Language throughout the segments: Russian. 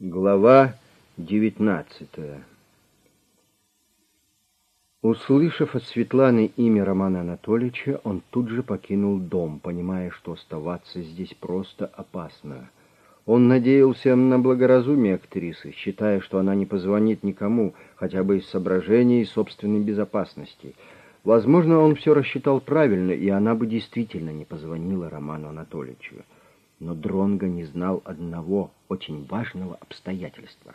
Глава девятнадцатая Услышав от Светланы имя Романа Анатольевича, он тут же покинул дом, понимая, что оставаться здесь просто опасно. Он надеялся на благоразумие актрисы, считая, что она не позвонит никому, хотя бы из соображений собственной безопасности. Возможно, он все рассчитал правильно, и она бы действительно не позвонила Роману Анатольевичу. Но Дронго не знал одного очень важного обстоятельства.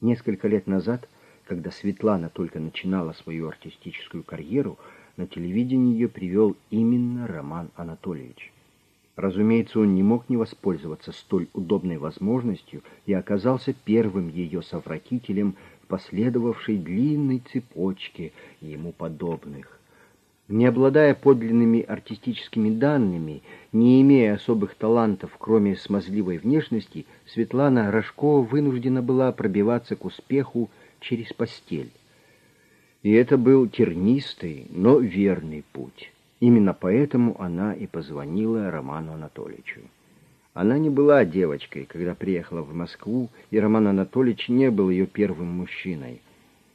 Несколько лет назад, когда Светлана только начинала свою артистическую карьеру, на телевидении ее привел именно Роман Анатольевич. Разумеется, он не мог не воспользоваться столь удобной возможностью и оказался первым ее совратителем в последовавшей длинной цепочке ему подобных. Не обладая подлинными артистическими данными, не имея особых талантов, кроме смазливой внешности, Светлана Рожкова вынуждена была пробиваться к успеху через постель. И это был тернистый, но верный путь. Именно поэтому она и позвонила Роману Анатольевичу. Она не была девочкой, когда приехала в Москву, и Роман Анатольевич не был ее первым мужчиной.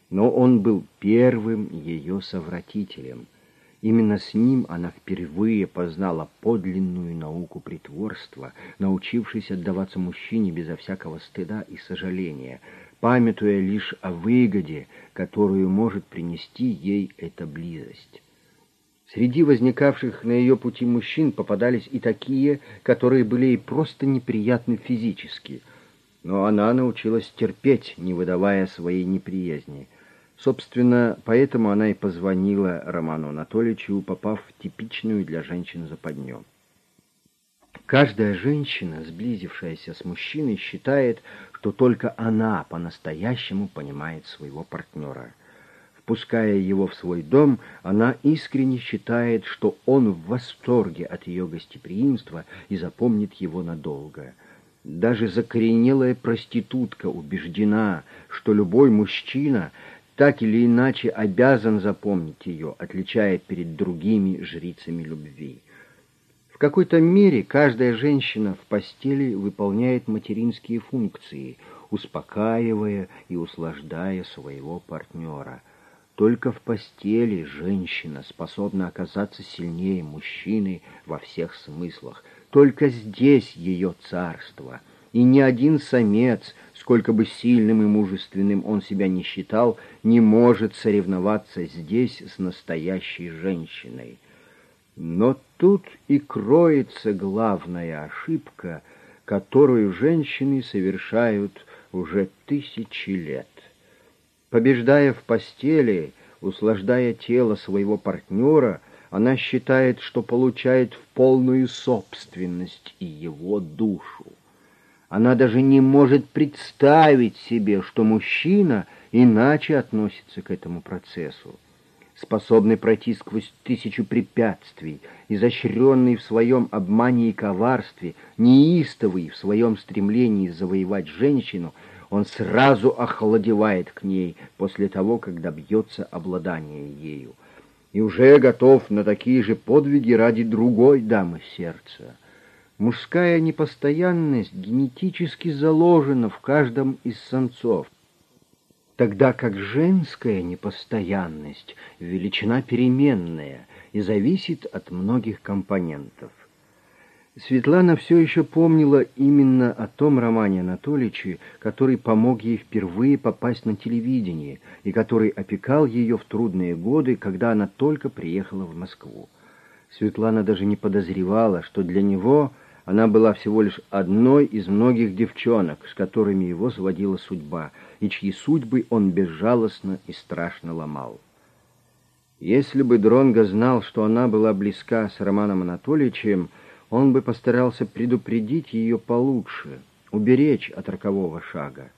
Но он был первым ее совратителем — Именно с ним она впервые познала подлинную науку притворства, научившись отдаваться мужчине безо всякого стыда и сожаления, памятуя лишь о выгоде, которую может принести ей эта близость. Среди возникавших на ее пути мужчин попадались и такие, которые были ей просто неприятны физически, но она научилась терпеть, не выдавая своей неприязни — Собственно, поэтому она и позвонила Роману Анатольевичу, попав в типичную для женщин западню. Каждая женщина, сблизившаяся с мужчиной, считает, что только она по-настоящему понимает своего партнера. Впуская его в свой дом, она искренне считает, что он в восторге от ее гостеприимства и запомнит его надолго. Даже закоренелая проститутка убеждена, что любой мужчина — так или иначе обязан запомнить ее, отличая перед другими жрицами любви. В какой-то мере каждая женщина в постели выполняет материнские функции, успокаивая и услаждая своего партнера. Только в постели женщина способна оказаться сильнее мужчины во всех смыслах. Только здесь ее царство — и ни один самец, сколько бы сильным и мужественным он себя не считал, не может соревноваться здесь с настоящей женщиной. Но тут и кроется главная ошибка, которую женщины совершают уже тысячи лет. Побеждая в постели, услаждая тело своего партнера, она считает, что получает в полную собственность и его душу. Она даже не может представить себе, что мужчина иначе относится к этому процессу. Способный пройти сквозь тысячу препятствий, изощренный в своем обмане и коварстве, неистовый в своем стремлении завоевать женщину, он сразу охладевает к ней после того, когда бьется обладание ею, и уже готов на такие же подвиги ради другой дамы сердца. Мужская непостоянность генетически заложена в каждом из самцов, тогда как женская непостоянность — величина переменная и зависит от многих компонентов. Светлана все еще помнила именно о том Романе Анатольевиче, который помог ей впервые попасть на телевидение и который опекал ее в трудные годы, когда она только приехала в Москву. Светлана даже не подозревала, что для него — она была всего лишь одной из многих девчонок, с которыми его сводила судьба, и чьи судьбы он безжалостно и страшно ломал. Если бы Дронго знал, что она была близка с Романом Анатольевичем, он бы постарался предупредить ее получше, уберечь от рокового шага.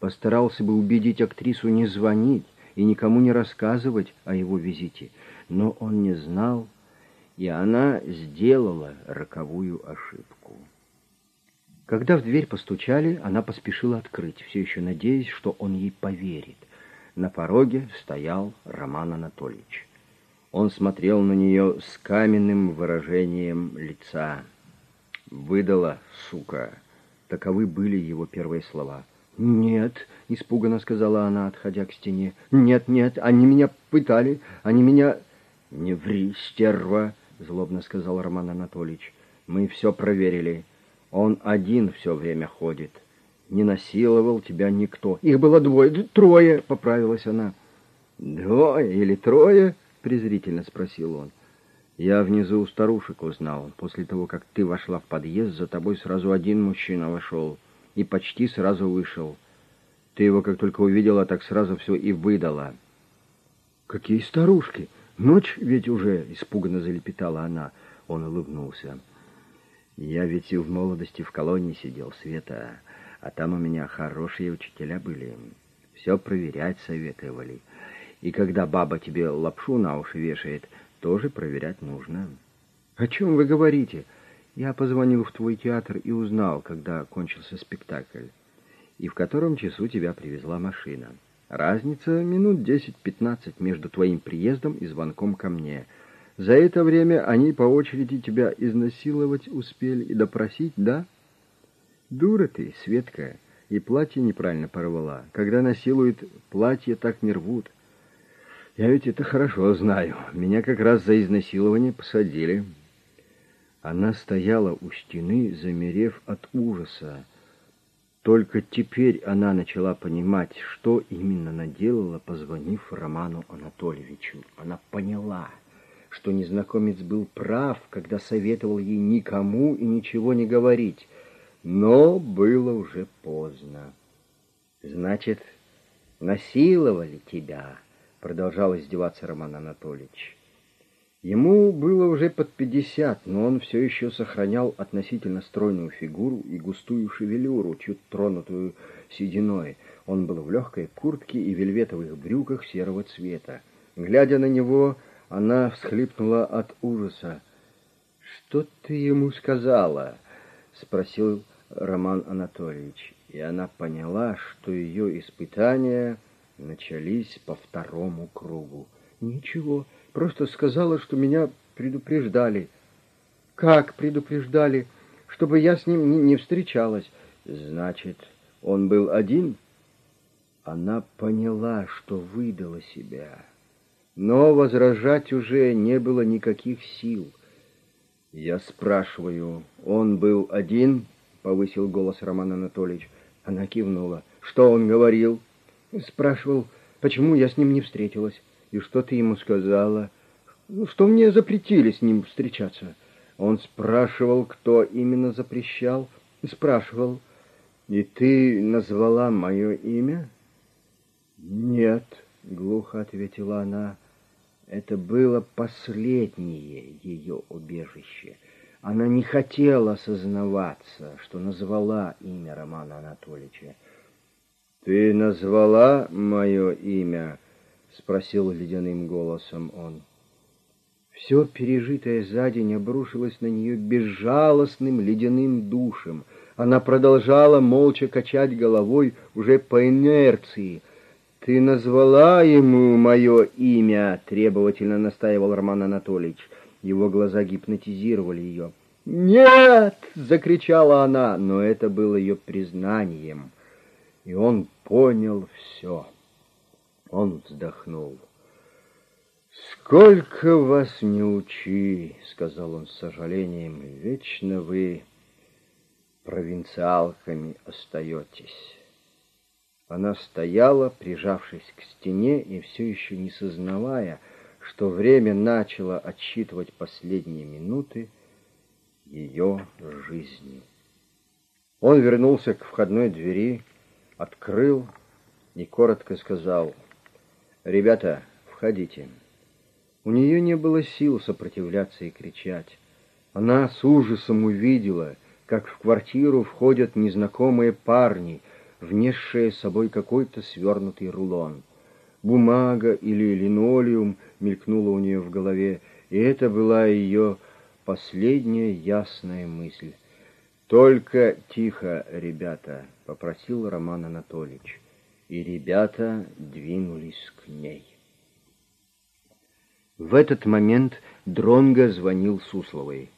Постарался бы убедить актрису не звонить и никому не рассказывать о его визите. Но он не знал, и она сделала роковую ошибку. Когда в дверь постучали, она поспешила открыть, все еще надеясь, что он ей поверит. На пороге стоял Роман Анатольевич. Он смотрел на нее с каменным выражением лица. «Выдала, сука!» Таковы были его первые слова. «Нет», — испуганно сказала она, отходя к стене. «Нет, нет, они меня пытали, они меня...» «Не ври, стерва», — злобно сказал Роман Анатольевич. «Мы все проверили. Он один все время ходит. Не насиловал тебя никто. Их было двое, трое», — поправилась она. «Двое или трое?» — презрительно спросил он. «Я внизу у старушек узнал. После того, как ты вошла в подъезд, за тобой сразу один мужчина вошел и почти сразу вышел. Ты его как только увидела, так сразу все и выдала. «Какие старушки! Ночь ведь уже!» — испуганно залепетала она. Он улыбнулся. «Я ведь и в молодости в колонии сидел, Света, а там у меня хорошие учителя были. Все проверять советовали. И когда баба тебе лапшу на уши вешает, тоже проверять нужно». «О чем вы говорите?» Я позвонил в твой театр и узнал, когда кончился спектакль, и в котором часу тебя привезла машина. Разница минут 10-15 между твоим приездом и звонком ко мне. За это время они по очереди тебя изнасиловать успели и допросить, да? Дура ты, Светка, и платье неправильно порвала. Когда насилуют, платье так не рвут. Я ведь это хорошо знаю. Меня как раз за изнасилование посадили. Она стояла у стены, замерев от ужаса. Только теперь она начала понимать, что именно наделала, позвонив Роману Анатольевичу. Она поняла, что незнакомец был прав, когда советовал ей никому и ничего не говорить. Но было уже поздно. «Значит, насиловали тебя?» — продолжал издеваться Роман Анатольевич. Ему было уже под пятьдесят, но он все еще сохранял относительно стройную фигуру и густую шевелюру, чуть тронутую сединой. Он был в легкой куртке и вельветовых брюках серого цвета. Глядя на него, она всхлипнула от ужаса. «Что ты ему сказала?» — спросил Роман Анатольевич. И она поняла, что ее испытания начались по второму кругу. «Ничего», Просто сказала, что меня предупреждали. Как предупреждали? Чтобы я с ним не, встречалась. Значит, он был один? Она поняла, что выдала себя. Но возражать уже не было никаких сил. Я спрашиваю, он был один? Повысил голос Роман Анатольевич. Она кивнула. Что он говорил? Спрашивал, почему я с ним не встретилась. И что ты ему сказала? Ну, что мне запретили с ним встречаться. Он спрашивал, кто именно запрещал. Спрашивал. И ты назвала мое имя? Нет, глухо ответила она. Это было последнее ее убежище. Она не хотела сознаваться, что назвала имя Романа Анатольевича. «Ты назвала мое имя?» — спросил ледяным голосом он. Все пережитое за день обрушилось на нее безжалостным ледяным душем. Она продолжала молча качать головой уже по инерции. «Ты назвала ему мое имя?» — требовательно настаивал Роман Анатольевич. Его глаза гипнотизировали ее. «Нет!» — закричала она, но это было ее признанием. И он понял все. Он вздохнул. «Сколько вас не учи!» — сказал он с сожалением. «Вечно вы провинциалками остаетесь». Она стояла, прижавшись к стене и все еще не сознавая, что время начало отсчитывать последние минуты ее жизни. Он вернулся к входной двери, открыл и коротко сказал — «Ребята, входите». У нее не было сил сопротивляться и кричать. Она с ужасом увидела, как в квартиру входят незнакомые парни, внесшие с собой какой-то свернутый рулон. Бумага или линолеум мелькнула у нее в голове, и это была ее последняя ясная мысль. «Только тихо, ребята», — попросил Роман Анатольевич и ребята двинулись к ней. В этот момент Дронго звонил Сусловой.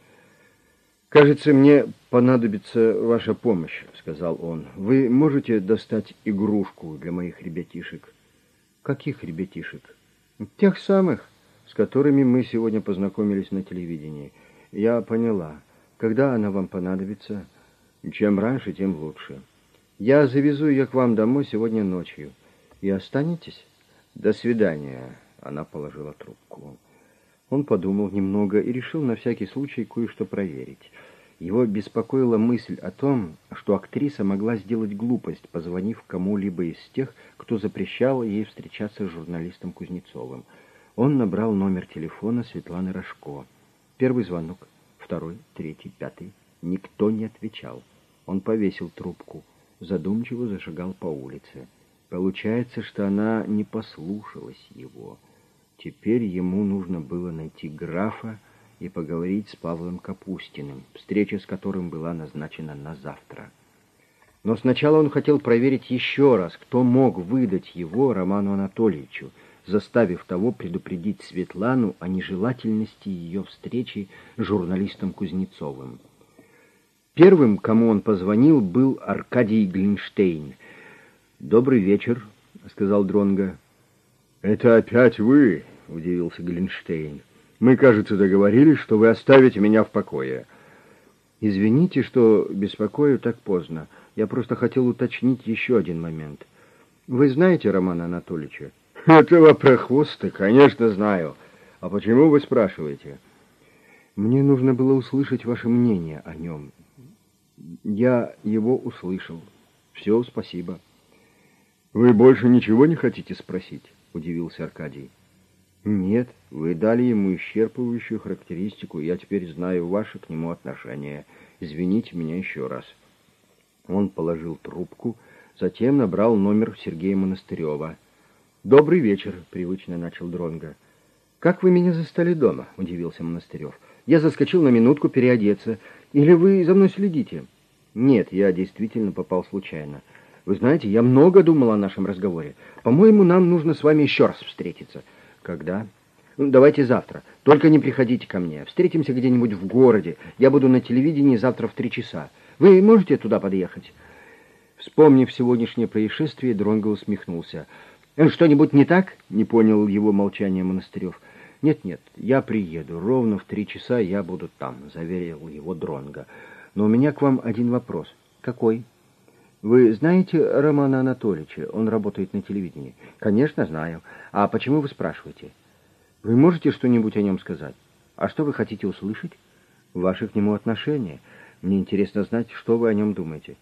«Кажется, мне понадобится ваша помощь», — сказал он. «Вы можете достать игрушку для моих ребятишек?» «Каких ребятишек?» «Тех самых, с которыми мы сегодня познакомились на телевидении. Я поняла. Когда она вам понадобится?» «Чем раньше, тем лучше. Я завезу ее к вам домой сегодня ночью. И останетесь?» «До свидания», — она положила трубку. Он подумал немного и решил на всякий случай кое-что проверить. Его беспокоила мысль о том, что актриса могла сделать глупость, позвонив кому-либо из тех, кто запрещал ей встречаться с журналистом Кузнецовым. Он набрал номер телефона Светланы Рожко. Первый звонок, второй, третий, пятый. Никто не отвечал. Он повесил трубку, задумчиво зашагал по улице. Получается, что она не послушалась его. Теперь ему нужно было найти графа и поговорить с Павлом Капустиным, встреча с которым была назначена на завтра. Но сначала он хотел проверить еще раз, кто мог выдать его Роману Анатольевичу, заставив того предупредить Светлану о нежелательности ее встречи с журналистом Кузнецовым. Первым, кому он позвонил, был Аркадий Глинштейн. «Добрый вечер», — сказал Дронга. «Это опять вы?» — удивился Глинштейн. «Мы, кажется, договорились, что вы оставите меня в покое». «Извините, что беспокою так поздно. Я просто хотел уточнить еще один момент. Вы знаете Романа Анатольевича?» «Этого прохвоста, конечно, знаю. А почему вы спрашиваете?» «Мне нужно было услышать ваше мнение о нем. Я его услышал. Все, спасибо». «Вы больше ничего не хотите спросить?» удивился Аркадий. «Нет, вы дали ему исчерпывающую характеристику, я теперь знаю ваше к нему отношение. Извините меня еще раз». Он положил трубку, затем набрал номер Сергея Монастырева. «Добрый вечер», — привычно начал Дронга. «Как вы меня застали дома?» — удивился Монастырев. «Я заскочил на минутку переодеться. Или вы за мной следите?» «Нет, я действительно попал случайно. Вы знаете, я много думал о нашем разговоре. По-моему, нам нужно с вами еще раз встретиться. Когда? Ну, давайте завтра. Только не приходите ко мне. Встретимся где-нибудь в городе. Я буду на телевидении завтра в три часа. Вы можете туда подъехать? Вспомнив сегодняшнее происшествие, Дронго усмехнулся. «Э, «Что-нибудь не так?» — не понял его молчание Монастырев. «Нет-нет, я приеду. Ровно в три часа я буду там», — заверил его Дронго. «Но у меня к вам один вопрос». «Какой?» Вы знаете Романа Анатольевича? Он работает на телевидении. Конечно, знаю. А почему вы спрашиваете? Вы можете что-нибудь о нем сказать? А что вы хотите услышать? Ваши к нему отношения. Мне интересно знать, что вы о нем думаете.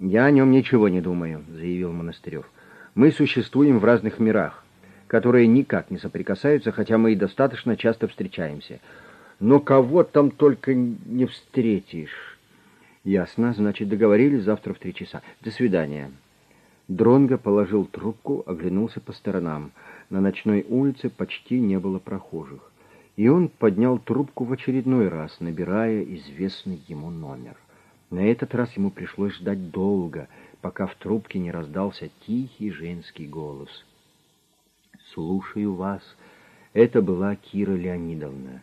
Я о нем ничего не думаю, заявил Монастырев. Мы существуем в разных мирах, которые никак не соприкасаются, хотя мы и достаточно часто встречаемся. Но кого там только не встретишь. «Ясно. Значит, договорились завтра в три часа. До свидания». Дронго положил трубку, оглянулся по сторонам. На ночной улице почти не было прохожих. И он поднял трубку в очередной раз, набирая известный ему номер. На этот раз ему пришлось ждать долго, пока в трубке не раздался тихий женский голос. «Слушаю вас». Это была Кира Леонидовна.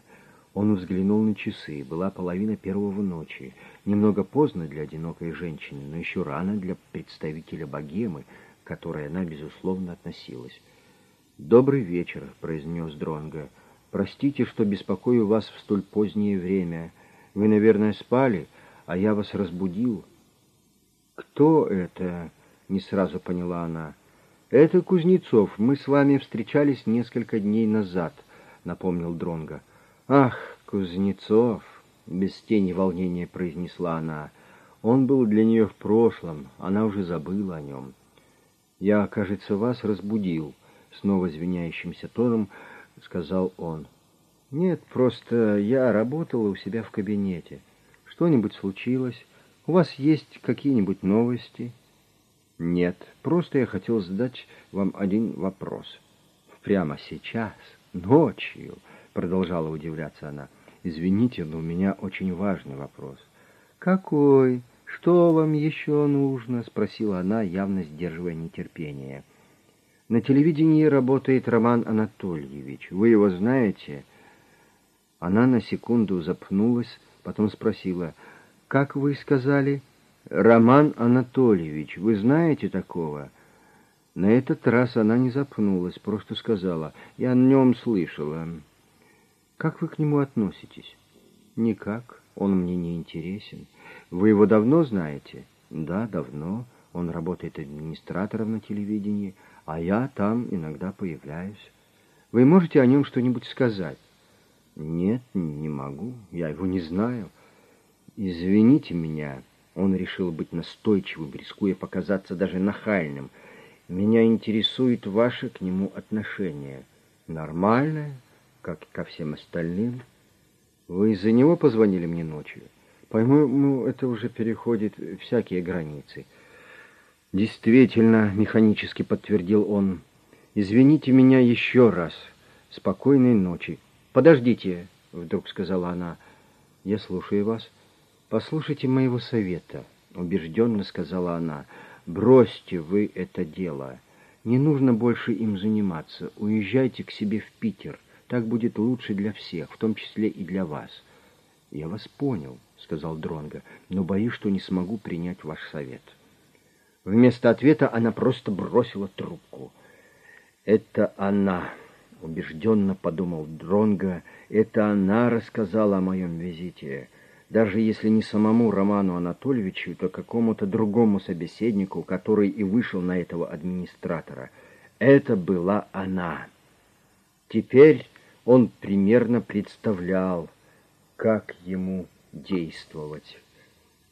Он взглянул на часы. Была половина первого ночи. Немного поздно для одинокой женщины, но еще рано для представителя богемы, к которой она, безусловно, относилась. «Добрый вечер», — произнес Дронго. «Простите, что беспокою вас в столь позднее время. Вы, наверное, спали, а я вас разбудил». «Кто это?» — не сразу поняла она. «Это Кузнецов. Мы с вами встречались несколько дней назад», — напомнил Дронго. «Ах, Кузнецов!» — без тени волнения произнесла она. Он был для нее в прошлом, она уже забыла о нем. «Я, кажется, вас разбудил», — снова звеняющимся тоном сказал он. «Нет, просто я работала у себя в кабинете. Что-нибудь случилось? У вас есть какие-нибудь новости?» «Нет, просто я хотел задать вам один вопрос. Прямо сейчас, ночью» продолжала удивляться она. «Извините, но у меня очень важный вопрос». «Какой? Что вам еще нужно?» — спросила она, явно сдерживая нетерпение. «На телевидении работает Роман Анатольевич. Вы его знаете?» Она на секунду запнулась, Потом спросила, «Как вы сказали?» «Роман Анатольевич, вы знаете такого?» На этот раз она не запнулась, просто сказала, «Я о нем слышала». «Как вы к нему относитесь?» «Никак, он мне не интересен. Вы его давно знаете?» «Да, давно. Он работает администратором на телевидении, а я там иногда появляюсь. Вы можете о нем что-нибудь сказать?» «Нет, не могу. Я его не знаю. Извините меня». Он решил быть настойчивым, рискуя показаться даже нахальным. «Меня интересует ваше к нему отношение. Нормальное, как и ко всем остальным. Вы из-за него позвонили мне ночью? По-моему, это уже переходит всякие границы». «Действительно», — механически подтвердил он, — «извините меня еще раз. Спокойной ночи». «Подождите», — вдруг сказала она, — «я слушаю вас». «Послушайте моего совета», — убежденно сказала она. «Бросьте вы это дело. Не нужно больше им заниматься. Уезжайте к себе в Питер. Так будет лучше для всех, в том числе и для вас». «Я вас понял», — сказал Дронго, — «но боюсь, что не смогу принять ваш совет». Вместо ответа она просто бросила трубку. «Это она», — убежденно подумал Дронго, — «это она рассказала о моем визите» даже если не самому Роману Анатольевичу, то какому-то другому собеседнику, который и вышел на этого администратора. Это была она. Теперь он примерно представлял, как ему действовать.